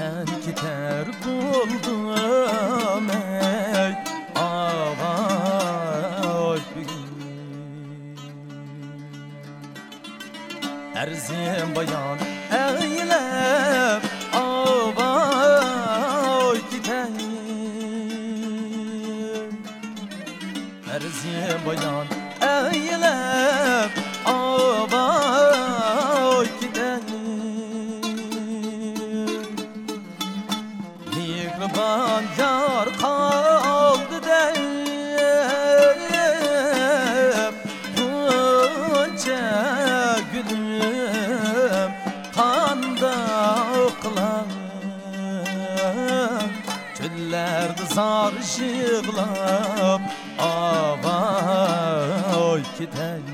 Belki ter buldum ey ağabeyim Erzim bayan eylem ağabey gideyim Erzim bayan eylem Mihriban yar kaldı deyip Bunca gülüm kanda ıklan Çöllerde zar ışıqlap Avay gideyim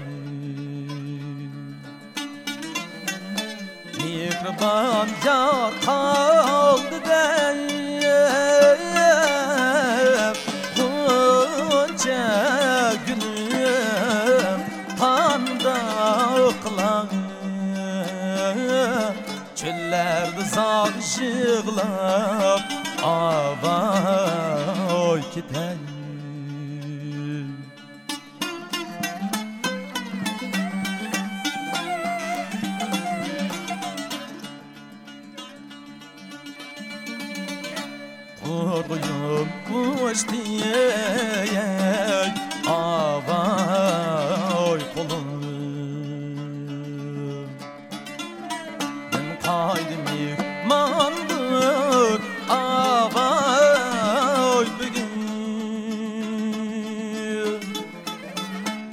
Mihriban yar kaldı Çöllerde zar ışıqlap Avay gideyim Kurduyum kuş diyey Avay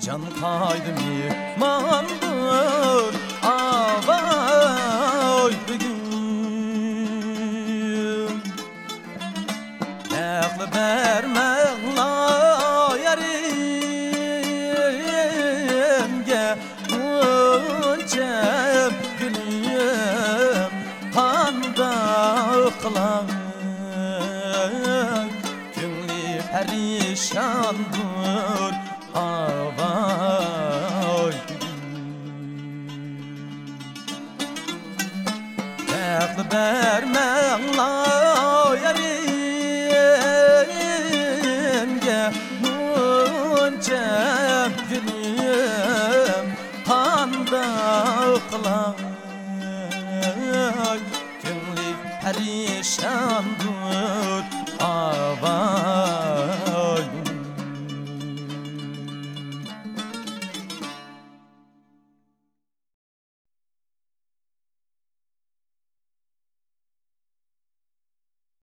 Can kaydım yıkmandır Avay bugün Yaklı vermekla yarimge Uncem gülüm panda ıklan Gönlü havay Dəxli bərmən layərim Gə müncəm günüm Panda qılay Künlük pərişandım